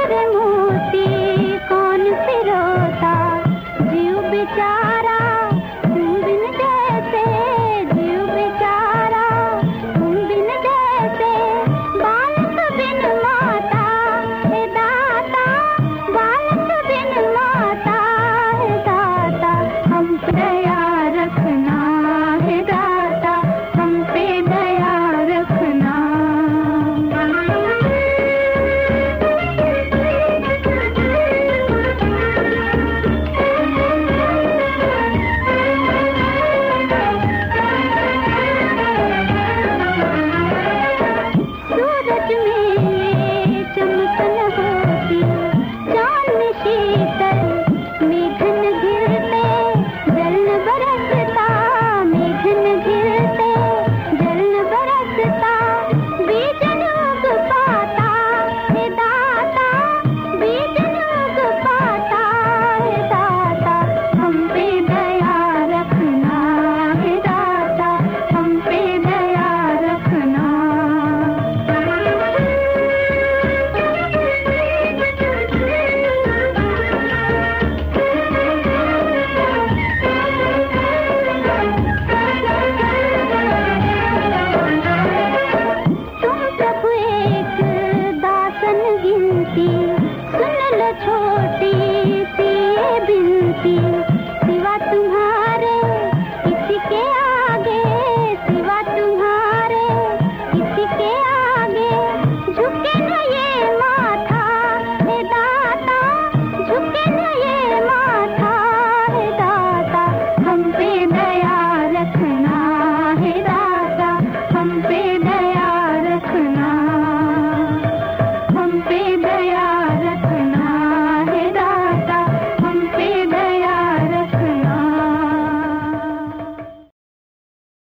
ಶರಣು बैठो